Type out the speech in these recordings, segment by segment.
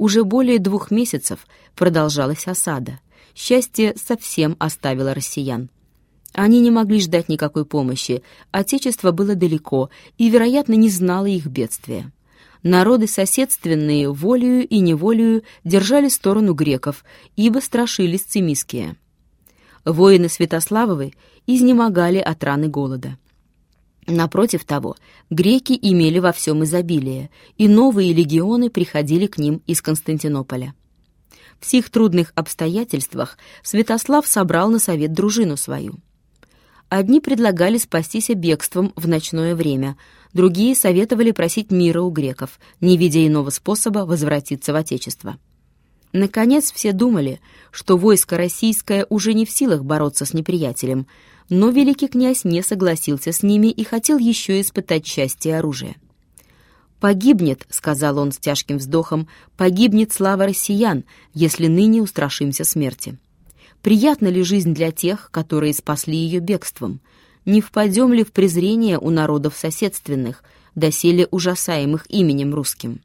Уже более двух месяцев продолжалась осада. Счастье совсем оставило россиян. Они не могли ждать никакой помощи, отечество было далеко и, вероятно, не знало их бедствия. Народы соседственные волею и неволею держали сторону греков, ибо страшились цимиские. Воины Святославовы изнемогали от раны голода. Напротив того, греки имели во всем изобилие, и новые легионы приходили к ним из Константинополя. В сих трудных обстоятельствах Святослав собрал на совет дружину свою. Одни предлагали спастись бегством в ночное время, другие советовали просить мира у греков, не видя иного способа возвратиться в Отечество. Наконец все думали, что войско российское уже не в силах бороться с неприятелем, но великий князь не согласился с ними и хотел еще испытать счастье оружия. «Погибнет», — сказал он с тяжким вздохом, — «погибнет слава россиян, если ныне устрашимся смерти. Приятна ли жизнь для тех, которые спасли ее бегством? Не впадем ли в презрение у народов соседственных, доселе ужасаемых именем русским?»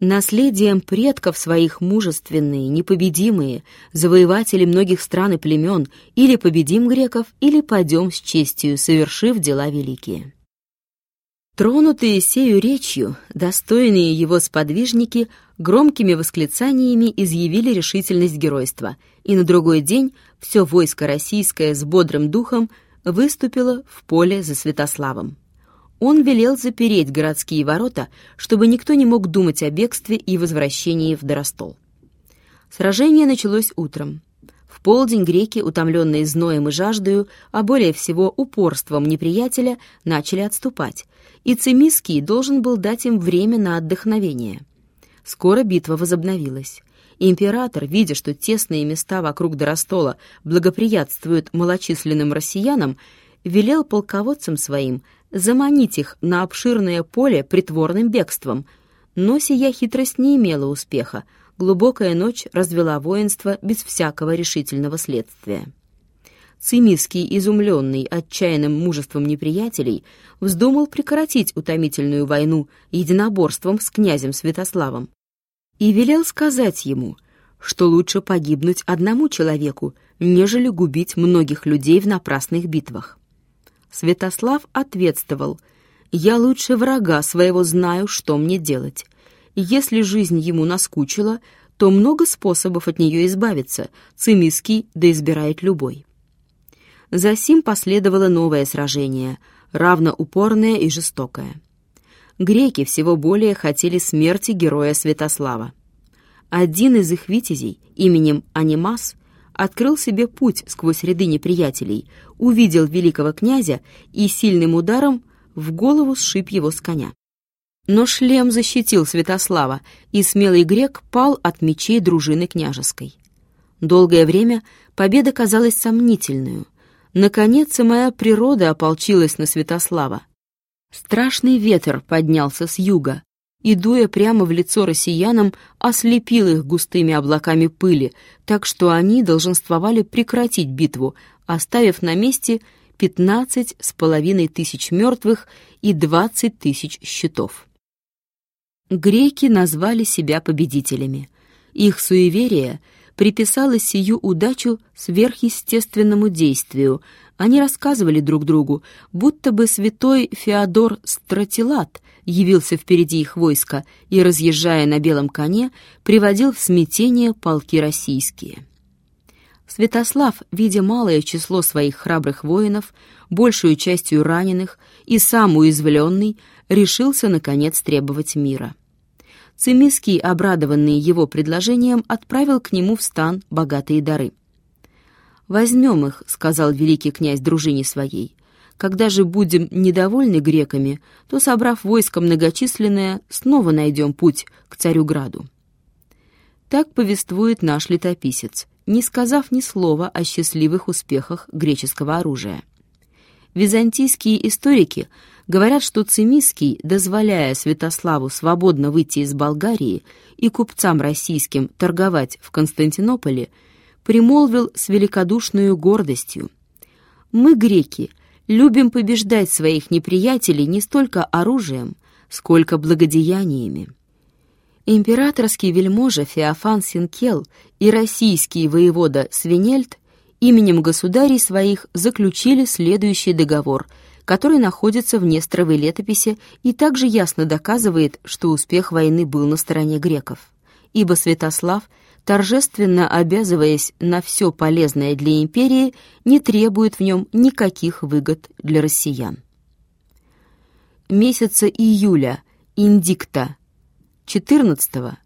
Наследием предков своих мужественные, непобедимые, завоеватели многих стран и племен, или победим греков, или пойдем с честью, совершив дела великие. Тронутые сею речью, достойные его сподвижники громкими восклицаниями изъявили решительность геройства, и на другой день все войско российское с бодрым духом выступило в поле за Святославом. Он велел запереть городские ворота, чтобы никто не мог думать о бегстве и возвращении в Доростол. Сражение началось утром. В полдень греки, утомленные зноем и жаждою, а более всего упорством неприятеля, начали отступать, и Цимиский должен был дать им время на отдохновение. Скоро битва возобновилась. Император, видя, что тесные места вокруг Доростола благоприятствуют малочисленным россиянам, велел полководцам своим заманить их на обширное поле притворным бегством, но сия хитрость не имела успеха, глубокая ночь развела воинство без всякого решительного следствия. Цимиский, изумленный отчаянным мужеством неприятелей, вздумал прекратить утомительную войну единоборством с князем Святославом и велел сказать ему, что лучше погибнуть одному человеку, нежели губить многих людей в напрасных битвах. Святослав ответствовал, «Я лучше врага своего знаю, что мне делать. Если жизнь ему наскучила, то много способов от нее избавиться, Цимиский да избирает любой». Засим последовало новое сражение, равно упорное и жестокое. Греки всего более хотели смерти героя Святослава. Один из их витязей именем Анимас открыл себе путь сквозь ряды неприятелей, увидел великого князя и сильным ударом в голову сшиб его с коня. Но шлем защитил Святослава, и смелый грек пал от мечей дружины княжеской. Долгое время победа казалась сомнительную — Наконец моя природа ополчилась на Святослава. Страшный ветер поднялся с юга и, дуя прямо в лицо россиянам, ослепил их густыми облаками пыли, так что они долженствовали прекратить битву, оставив на месте пятнадцать с половиной тысяч мертвых и двадцать тысяч щитов. Греки назвали себя победителями. Их суеверие — приписала сию удачу сверхъестественному действию. Они рассказывали друг другу, будто бы святой Феодор Стратилат явился впереди их войска и, разъезжая на белом коне, приводил в смятение полки российские. Святослав, видя малое число своих храбрых воинов, большую частью раненых и сам уязвленный, решился, наконец, требовать мира. Цимиский, обрадованный его предложением, отправил к нему в стан богатые дары. «Возьмем их», — сказал великий князь дружине своей. «Когда же будем недовольны греками, то, собрав войско многочисленное, снова найдем путь к Царюграду». Так повествует наш летописец, не сказав ни слова о счастливых успехах греческого оружия. Византийские историки говорят, что Цимиский, дозволяя Святославу свободно выйти из Болгарии и купцам российским торговать в Константинополе, примолвил с великодушной гордостью. «Мы, греки, любим побеждать своих неприятелей не столько оружием, сколько благодеяниями». Императорский вельможа Феофан Синкел и российский воевода Свинельд именем государей своих заключили следующий договор, который находится в Несторовой летописи и также ясно доказывает, что успех войны был на стороне греков. Ибо Святослав, торжественно обязываясь на все полезное для империи, не требует в нем никаких выгод для россиян. Месяца июля, индикта, 14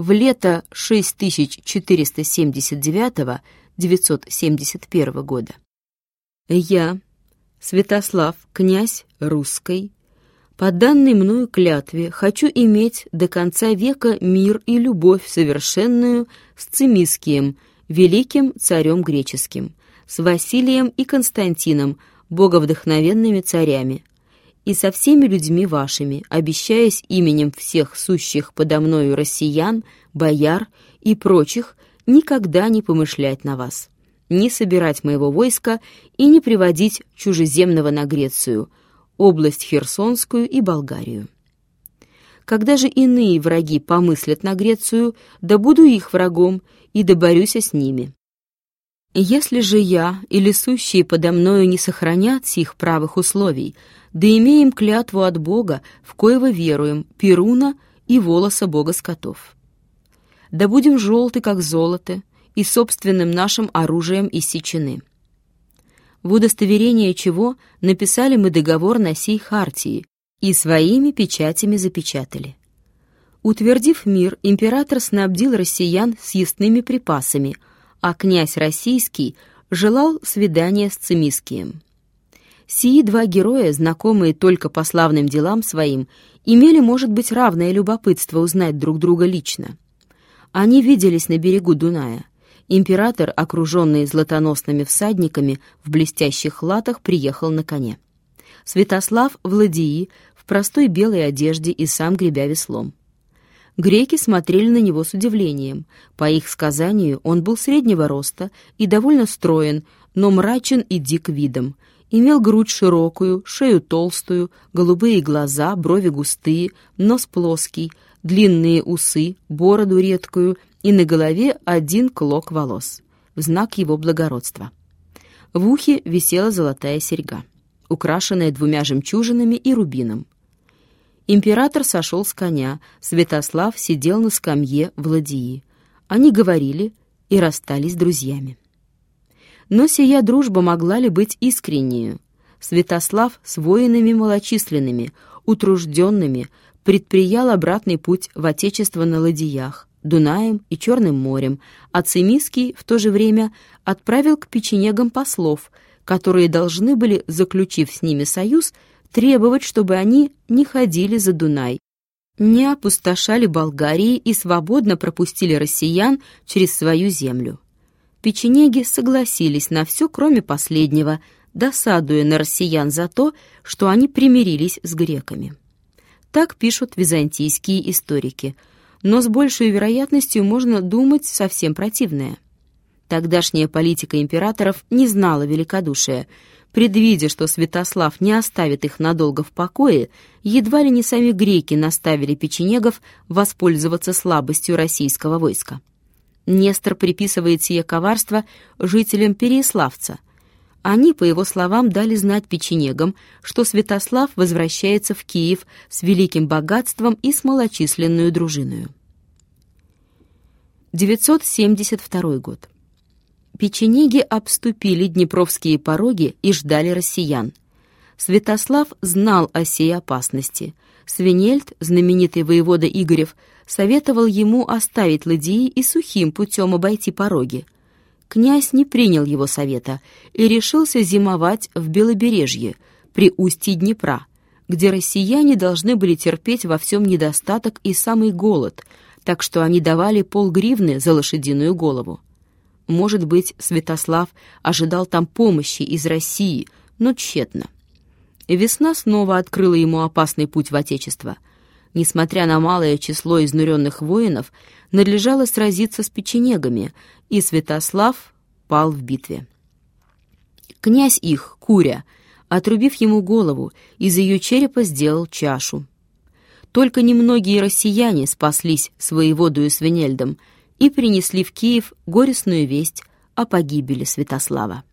в лето 6479 971 года. Я, Святослав, князь русской, по данной мною клятве хочу иметь до конца века мир и любовь совершенную с Цимискием, великим царем греческим, с Василием и Константином, боговдохновенными царями, и со всеми людьми вашими, обещаясь именем всех сущих подо мною россиян, бояр и прочих никогда не помышлять на вас, не собирать моего войска и не приводить чужеземного на Грецию, область Херсонскую и Болгарию. Когда же иные враги помыслят на Грецию, да буду их врагом и доборюсь с ними. Если же я или сущие подо мною не сохранят сих правых условий, да имеем клятву от Бога, в коего веруем, Перуна и волоса Бога скотов да будем желты, как золото, и собственным нашим оружием иссечены. В удостоверение чего написали мы договор на сей хартии и своими печатями запечатали. Утвердив мир, император снабдил россиян съестными припасами, а князь российский желал свидания с Цимискием. Сии два героя, знакомые только по славным делам своим, имели, может быть, равное любопытство узнать друг друга лично. Они виделись на берегу Дуная. Император, окруженный златоносными всадниками, в блестящих латах приехал на коне. Святослав в ладьи, в простой белой одежде и сам гребя веслом. Греки смотрели на него с удивлением. По их сказанию, он был среднего роста и довольно строен, но мрачен и дик видом. Имел грудь широкую, шею толстую, голубые глаза, брови густые, нос плоский, длинные усы, бороду редкую и на голове один клок волос, в знак его благородства. В ухе висела золотая серьга, украшенная двумя жемчужинами и рубином. Император сошел с коня, Святослав сидел на скамье в ладьи. Они говорили и расстались друзьями. Но сия дружба могла ли быть искреннею? Святослав с воинами малочисленными, утружденными, предприял обратный путь в Отечество на ладьях, Дунаем и Черным морем, а Цимиский в то же время отправил к печенегам послов, которые должны были, заключив с ними союз, требовать, чтобы они не ходили за Дунай, не опустошали Болгарии и свободно пропустили россиян через свою землю. Печенеги согласились на все, кроме последнего, досадуя на россиян за то, что они примирились с греками. Так пишут византийские историки. Но с большей вероятностью можно думать совсем противное. Тогдашняя политика императоров не знала великодушия. Предвидя, что Святослав не оставит их надолго в покое, едва ли не сами греки наставили печенегов воспользоваться слабостью российского войска. Нестор приписывает сие коварство жителям Переяславца – они, по его словам, дали знать печенегам, что Святослав возвращается в Киев с великим богатством и с малочисленную дружиною. 972 год. Печенеги обступили днепровские пороги и ждали россиян. Святослав знал о сей опасности. Свинельд, знаменитый воевода Игорев, советовал ему оставить ладьи и сухим путем обойти пороги – князь не принял его совета и решился зимовать в Белобережье, при устье Днепра, где россияне должны были терпеть во всем недостаток и самый голод, так что они давали полгривны за лошадиную голову. Может быть, Святослав ожидал там помощи из России, но тщетно. Весна снова открыла ему опасный путь в Отечество. Несмотря на малое число изнуренных воинов, надлежало сразиться с печенегами, и Святослав пал в битве. Князь их, Куря, отрубив ему голову, из ее черепа сделал чашу. только немногие россияне спаслись с воеводою Свинельдом и принесли в Киев горестную весть о погибели Святослава.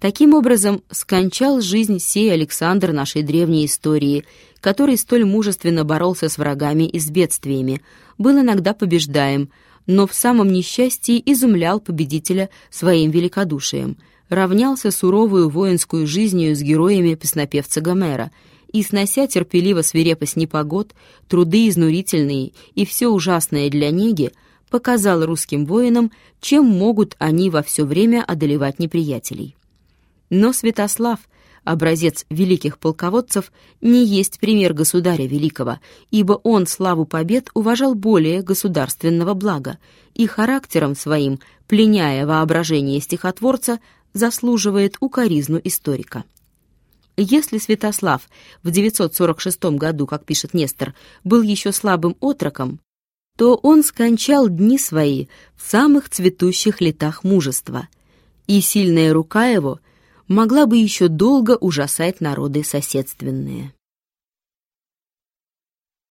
Таким образом, скончал жизнь сей Александр нашей древней истории, который столь мужественно боролся с врагами и с бедствиями, был иногда побеждаем, но в самом несчастье изумлял победителя своим великодушием, равнялся суровую воинскую жизнью с героями песнопевца Гомера и, снося терпеливо свирепость непогод, труды изнурительные и все ужасное для неги, показал русским воинам, чем могут они во все время одолевать неприятелей. Но Святослав, образец великих полководцев, не есть пример государя великого, ибо он славу побед уважал более государственного блага и характером своим, пленяя воображение стихотворца, заслуживает укоризну историка. Если Святослав в 946 году, как пишет Нестор, был еще слабым отроком, то он скончал дни свои в самых цветущих летах мужества, и сильная рука его могла бы еще долго ужасать народы соседственные.